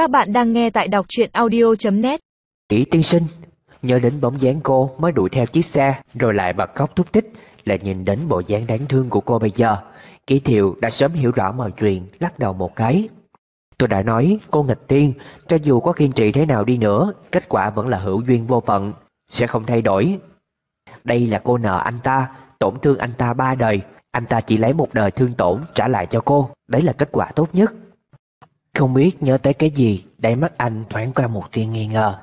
Các bạn đang nghe tại đọc truyện audio.net Kỷ tiên sinh, Nhớ đến bóng dáng cô mới đuổi theo chiếc xe, Rồi lại bật khóc thúc thích, Lại nhìn đến bộ dáng đáng thương của cô bây giờ. Kỷ thiệu đã sớm hiểu rõ mọi chuyện, Lắc đầu một cái. Tôi đã nói, cô nghịch tiên, Cho dù có kiên trì thế nào đi nữa, Kết quả vẫn là hữu duyên vô phận, Sẽ không thay đổi. Đây là cô nợ anh ta, Tổn thương anh ta ba đời, Anh ta chỉ lấy một đời thương tổn trả lại cho cô, Đấy là kết quả tốt nhất. Không biết nhớ tới cái gì, Đáy mắt anh thoáng qua một tia nghi ngờ.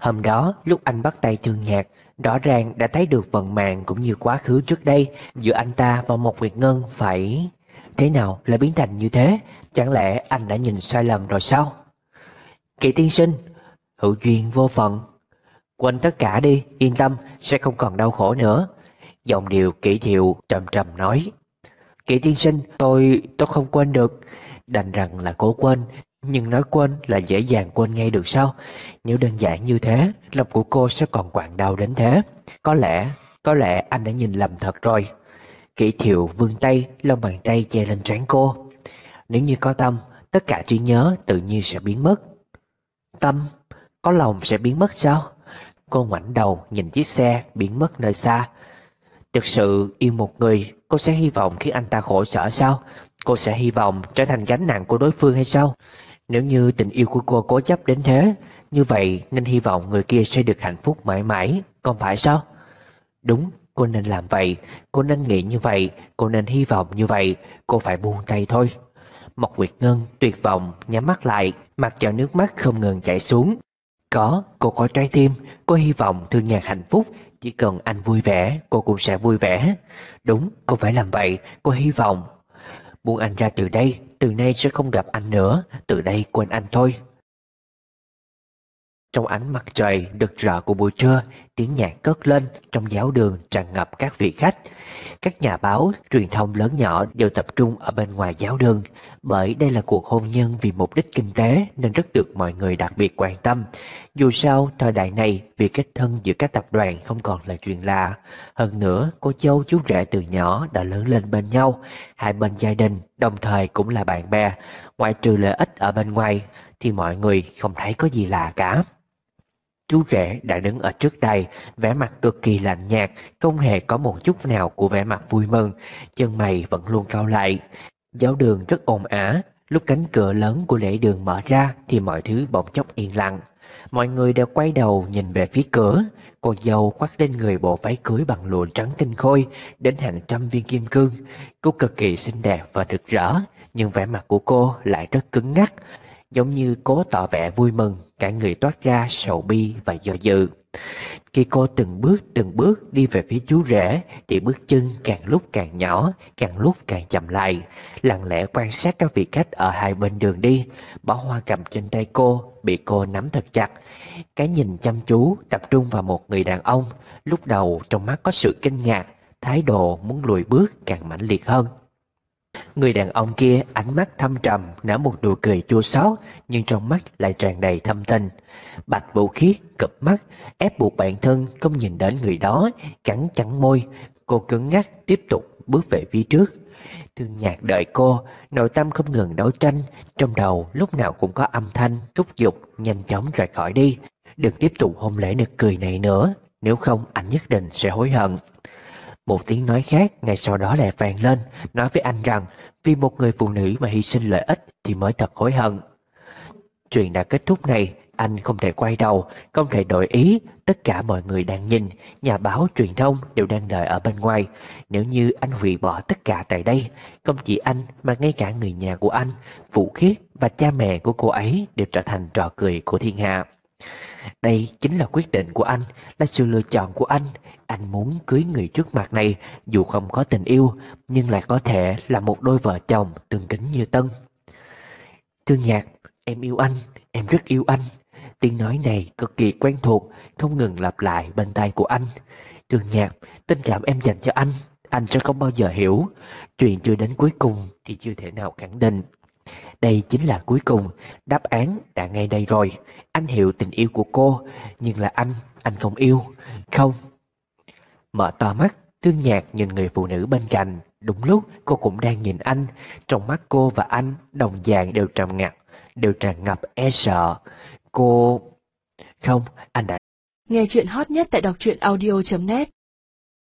Hôm đó, lúc anh bắt tay thương nhạc, Rõ ràng đã thấy được vận mạng cũng như quá khứ trước đây Giữa anh ta và một Nguyệt Ngân, phải. Thế nào lại biến thành như thế? Chẳng lẽ anh đã nhìn sai lầm rồi sao? Kỳ tiên sinh, Hữu duyên vô phận. Quên tất cả đi, Yên tâm, sẽ không còn đau khổ nữa. Giọng điệu kỹ thiệu trầm trầm nói. Kỷ tiên sinh, tôi tôi không quên được. Đành rằng là cố quên, Nhưng nói quên là dễ dàng quên ngay được sao? Nếu đơn giản như thế, Lòng của cô sẽ còn quặn đau đến thế. Có lẽ Có lẽ anh đã nhìn lầm thật rồi. Kỷ thiệu vươn tay, Lòng bàn tay che lên trán cô. Nếu như có tâm, Tất cả trí nhớ tự nhiên sẽ biến mất. Tâm, Có lòng sẽ biến mất sao? Cô ngoảnh đầu nhìn chiếc xe biến mất nơi xa. Thực sự yêu một người, Cô sẽ hy vọng khiến anh ta khổ sở sao? Cô sẽ hy vọng trở thành gánh nặng của đối phương hay sao? Nếu như tình yêu của cô cố chấp đến thế Như vậy nên hy vọng người kia sẽ được hạnh phúc mãi mãi Còn phải sao? Đúng cô nên làm vậy. Cô nên nghĩ như vậy Cô nên hy vọng như vậy. Cô phải buông tay thôi. Mộc Nguyệt Ngân tuyệt vọng nhắm mắt lại Mặc cho nước mắt không ngừng chảy xuống. Có, cô có trái tim. Cô hy vọng thương nhạc hạnh phúc. Chỉ cần anh vui vẻ Cô cũng sẽ vui vẻ. Đúng cô phải làm vậy. Cô hy vọng Buông anh ra từ đây, Từ nay sẽ không gặp anh nữa, Từ đây quên anh thôi. Trong ánh mặt trời đực rỡ của buổi trưa Tiếng nhạc cất lên Trong giáo đường tràn ngập các vị khách. Các nhà báo, truyền thông lớn nhỏ Đều tập trung ở bên ngoài giáo đường Bởi đây là cuộc hôn nhân vì mục đích kinh tế Nên rất được mọi người đặc biệt quan tâm. Dù sao, thời đại này Việc kết thân giữa các tập đoàn không còn là chuyện lạ. Hơn nữa, cô châu chú rể từ nhỏ Đã lớn lên bên nhau. Hai bên gia đình Đồng thời cũng là bạn bè. Ngoại trừ lợi ích ở bên ngoài thì mọi người không thấy có gì lạ cả Chú rể đã đứng ở trước đây, vẻ mặt cực kỳ lạnh nhạt, không hề có một chút nào của vẻ mặt vui mừng, chân mày vẫn luôn cao lại. Giáo đường rất ồn ả, lúc cánh cửa lớn của lễ đường mở ra thì mọi thứ bỗng chốc yên lặng. Mọi người đều quay đầu nhìn về phía cửa, cô dâu khoác lên người bộ váy cưới bằng lụa trắng tinh khôi đến hàng trăm viên kim cương. Cô cực kỳ xinh đẹp và rực rỡ, nhưng vẻ mặt của cô lại rất cứng ngắc, giống như cố tỏ vẻ vui mừng, cả người toát ra sầu bi và do dự. Khi cô từng bước từng bước đi về phía chú rể thì bước chân càng lúc càng nhỏ, càng lúc càng chậm lại, lặng lẽ quan sát các vị khách ở hai bên đường đi, bỏ hoa cầm trên tay cô bị cô nắm thật chặt. Cái nhìn chăm chú tập trung vào một người đàn ông, lúc đầu trong mắt có sự kinh ngạc, thái độ muốn lùi bước càng mãnh liệt hơn. Người đàn ông kia ánh mắt thâm trầm nở một nụ cười chua xót nhưng trong mắt lại tràn đầy thâm tình. Bạch Vũ Khiết cụp mắt ép buộc bản thân không nhìn đến người đó cắn chắn môi. Cô cứng ngắc tiếp tục bước về phía trước. Thương nhạc đợi cô, nội tâm không ngừng đấu tranh, trong đầu lúc nào cũng có âm thanh thúc giục nhanh chóng rời khỏi đi. Đừng tiếp tục hôn lễ nực cười này nữa, nếu không anh nhất định sẽ hối hận. Một tiếng nói khác ngay sau đó lại vang lên, nói với anh rằng vì một người phụ nữ mà hy sinh lợi ích thì mới thật hối hận. Chuyện đã kết thúc này, anh không thể quay đầu, không thể đổi ý, tất cả mọi người đang nhìn, nhà báo truyền thông đều đang đợi ở bên ngoài. Nếu như anh hủy bỏ tất cả tại đây, không chỉ anh mà ngay cả người nhà của anh, Vũ Khiết và cha mẹ của cô ấy đều trở thành trò cười của thiên hạ. Đây chính là quyết định của anh, là sự lựa chọn của anh. Anh muốn cưới người trước mặt này dù không có tình yêu, nhưng lại có thể là một đôi vợ chồng tương kính như tân. Thương nhạc, em yêu anh, em rất yêu anh. Tiếng nói này cực kỳ quen thuộc, không ngừng lặp lại bên tai của anh. Thương nhạc, tình cảm em dành cho anh, anh sẽ không bao giờ hiểu. Chuyện chưa đến cuối cùng thì chưa thể nào khẳng định. Đây chính là cuối cùng, đáp án đã ngay đây rồi. Anh hiểu tình yêu của cô, nhưng là anh, anh không yêu. Không. Mở to mắt, thương nhạc nhìn người phụ nữ bên cạnh. Đúng lúc cô cũng đang nhìn anh, trong mắt cô và anh đồng dạng đều trầm ngặt. đều tràn ngập e sợ. Cô... Không, anh đã Nghe chuyện hot nhất tại đọc truyện audio.net